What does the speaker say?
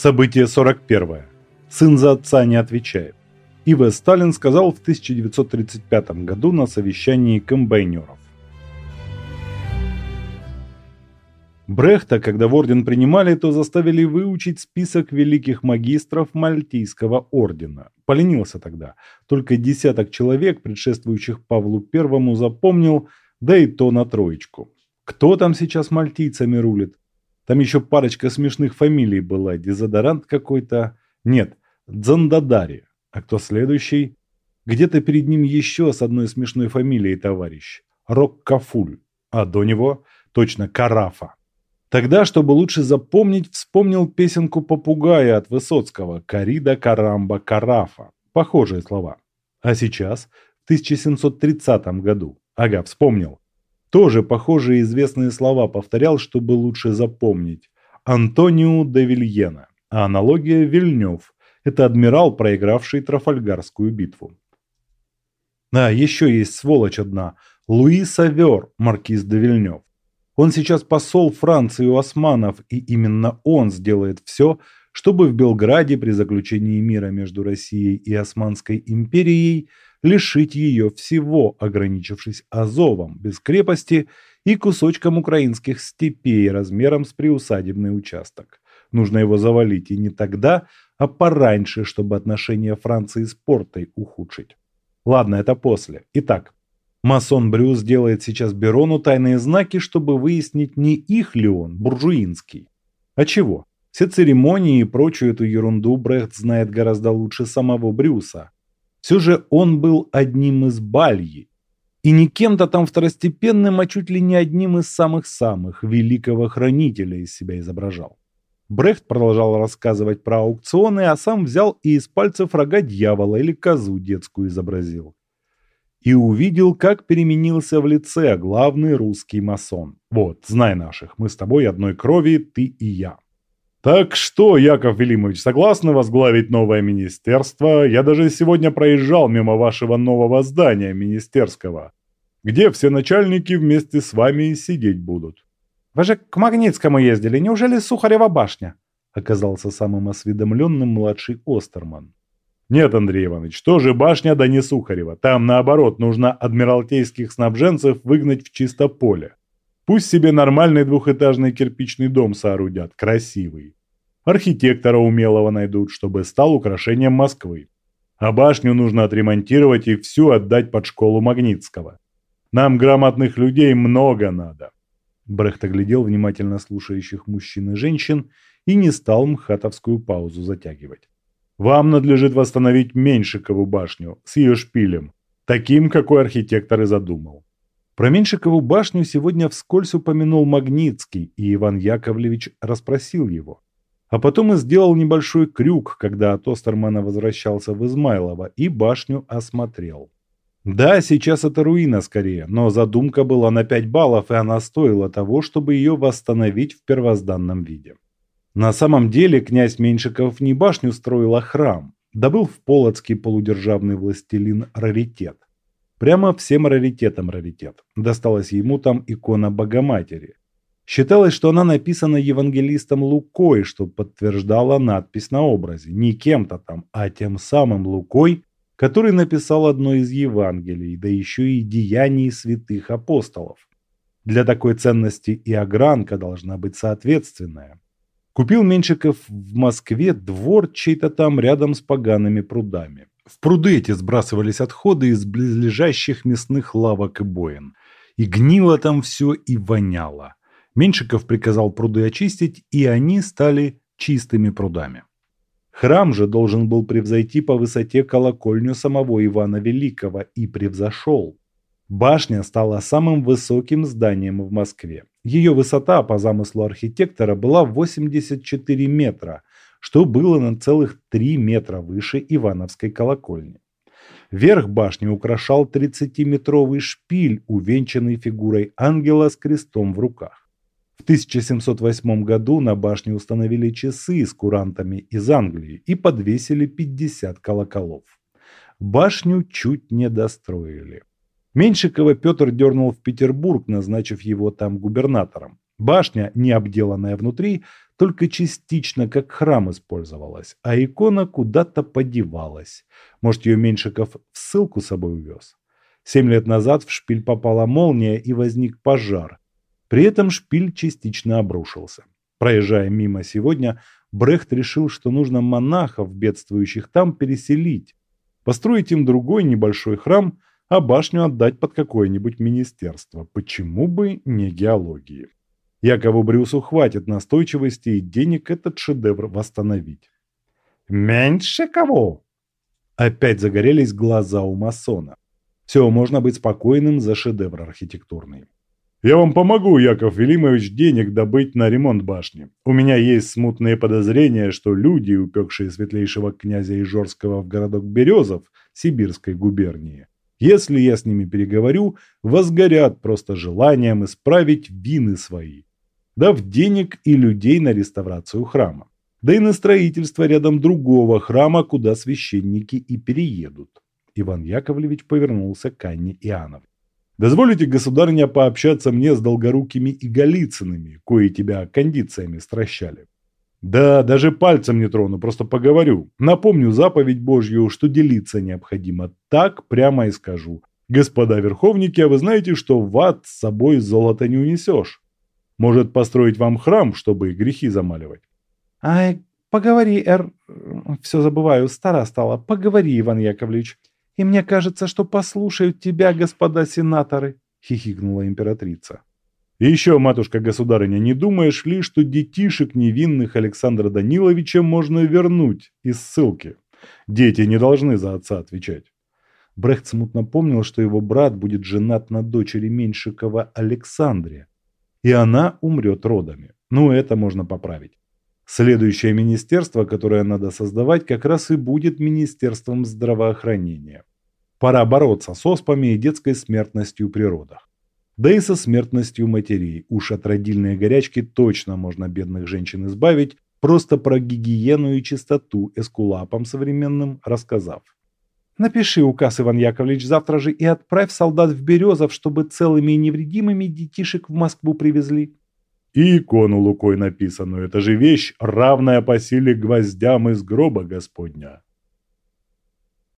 Событие 41. Сын за отца не отвечает. И.В. Сталин сказал в 1935 году на совещании комбайнеров. Брехта, когда в орден принимали, то заставили выучить список великих магистров Мальтийского ордена. Поленился тогда. Только десяток человек, предшествующих Павлу Первому, запомнил, да и то на троечку. Кто там сейчас мальтийцами рулит? Там еще парочка смешных фамилий была. Дезодорант какой-то. Нет, Дзандадари. А кто следующий? Где-то перед ним еще с одной смешной фамилией товарищ. Роккафуль. А до него точно Карафа. Тогда, чтобы лучше запомнить, вспомнил песенку попугая от Высоцкого «Карида Карамба Карафа». Похожие слова. А сейчас, в 1730 году, ага, вспомнил, тоже похожие известные слова повторял, чтобы лучше запомнить. Антонио де Вильена. А аналогия Вильнев. Это адмирал, проигравший Трафальгарскую битву. А, еще есть сволочь одна. Луи Савер, маркиз де Вильнев. Он сейчас посол Франции у османов, и именно он сделает все, чтобы в Белграде при заключении мира между Россией и Османской империей – лишить ее всего, ограничившись Азовом без крепости и кусочком украинских степей размером с приусадебный участок. Нужно его завалить и не тогда, а пораньше, чтобы отношения Франции с Портой ухудшить. Ладно, это после. Итак, масон Брюс делает сейчас Берону тайные знаки, чтобы выяснить, не их ли он, буржуинский. А чего? Все церемонии и прочую эту ерунду Брехт знает гораздо лучше самого Брюса. Все же он был одним из бальи. И не кем-то там второстепенным, а чуть ли не одним из самых-самых великого хранителя из себя изображал. Брехт продолжал рассказывать про аукционы, а сам взял и из пальцев рога дьявола или козу детскую изобразил. И увидел, как переменился в лице главный русский масон. Вот, знай наших, мы с тобой одной крови, ты и я. Так что, Яков Велимович, согласны возглавить новое министерство? Я даже сегодня проезжал мимо вашего нового здания министерского, где все начальники вместе с вами сидеть будут. Вы же к Магнитскому ездили, неужели Сухарева башня? Оказался самым осведомленным младший Остерман. Нет, Андрей Иванович, тоже башня, да не Сухарева. Там, наоборот, нужно адмиралтейских снабженцев выгнать в чисто поле. Пусть себе нормальный двухэтажный кирпичный дом соорудят, красивый. Архитектора умелого найдут, чтобы стал украшением Москвы. А башню нужно отремонтировать и всю отдать под школу Магнитского. Нам грамотных людей много надо. Брехт оглядел внимательно слушающих мужчин и женщин и не стал мхатовскую паузу затягивать. Вам надлежит восстановить Меньшикову башню с ее шпилем, таким, какой архитектор и задумал. Про Меньшикову башню сегодня вскользь упомянул Магнитский, и Иван Яковлевич расспросил его. А потом и сделал небольшой крюк, когда от Остермана возвращался в Измайлово и башню осмотрел. Да, сейчас это руина скорее, но задумка была на 5 баллов, и она стоила того, чтобы ее восстановить в первозданном виде. На самом деле князь Меньшиков не башню строил, а храм. Добыл в Полоцке полудержавный властелин раритет. Прямо всем раритетам раритет. Досталась ему там икона Богоматери. Считалось, что она написана евангелистом Лукой, что подтверждала надпись на образе. Не кем-то там, а тем самым Лукой, который написал одно из Евангелий, да еще и деяний святых апостолов. Для такой ценности и огранка должна быть соответственная. Купил Меньшиков в Москве двор чей-то там рядом с погаными прудами. В пруды эти сбрасывались отходы из близлежащих мясных лавок и боин. И гнило там все и воняло. Меньшиков приказал пруды очистить, и они стали чистыми прудами. Храм же должен был превзойти по высоте колокольню самого Ивана Великого и превзошел. Башня стала самым высоким зданием в Москве. Ее высота по замыслу архитектора была 84 метра, что было на целых 3 метра выше Ивановской колокольни. Верх башни украшал 30-метровый шпиль, увенчанный фигурой ангела с крестом в руках. В 1708 году на башне установили часы с курантами из Англии и подвесили 50 колоколов. Башню чуть не достроили. Меньшикова Петр дернул в Петербург, назначив его там губернатором. Башня, не обделанная внутри, только частично как храм использовалась, а икона куда-то подевалась. Может, ее Меньшиков в ссылку с собой увез? Семь лет назад в шпиль попала молния и возник пожар. При этом шпиль частично обрушился. Проезжая мимо сегодня, Брехт решил, что нужно монахов, бедствующих там, переселить, построить им другой небольшой храм, а башню отдать под какое-нибудь министерство. Почему бы не геологии? Якову Брюсу хватит настойчивости и денег этот шедевр восстановить. «Меньше кого?» Опять загорелись глаза у масона. Все, можно быть спокойным за шедевр архитектурный. «Я вам помогу, Яков Велимович, денег добыть на ремонт башни. У меня есть смутные подозрения, что люди, упекшие светлейшего князя Ижорского в городок Березов Сибирской губернии, если я с ними переговорю, возгорят просто желанием исправить вины свои дав денег и людей на реставрацию храма. Да и на строительство рядом другого храма, куда священники и переедут. Иван Яковлевич повернулся к Анне Иоанновне. «Дозволите, государыня, пообщаться мне с Долгорукими и Голицынами, кои тебя кондициями стращали?» «Да, даже пальцем не трону, просто поговорю. Напомню заповедь Божью, что делиться необходимо. Так прямо и скажу. Господа верховники, а вы знаете, что в ад с собой золото не унесешь. Может построить вам храм, чтобы грехи замаливать? Ай, поговори, Эр... Все забываю, стара стала. Поговори, Иван Яковлевич. И мне кажется, что послушают тебя, господа сенаторы, хихикнула императрица. И еще, матушка-государыня, не думаешь ли, что детишек невинных Александра Даниловича можно вернуть из ссылки? Дети не должны за отца отвечать. Брехт смутно помнил, что его брат будет женат на дочери Меньшикова Александре, и она умрет родами. Ну, это можно поправить. Следующее министерство, которое надо создавать, как раз и будет Министерством здравоохранения. Пора бороться с оспами и детской смертностью при родах. Да и со смертностью матерей. Уж от родильной горячки точно можно бедных женщин избавить, просто про гигиену и чистоту эскулапам современным рассказав. Напиши указ, Иван Яковлевич, завтра же и отправь солдат в Березов, чтобы целыми и невредимыми детишек в Москву привезли. И икону Лукой написано. Это же вещь, равная по силе гвоздям из гроба Господня.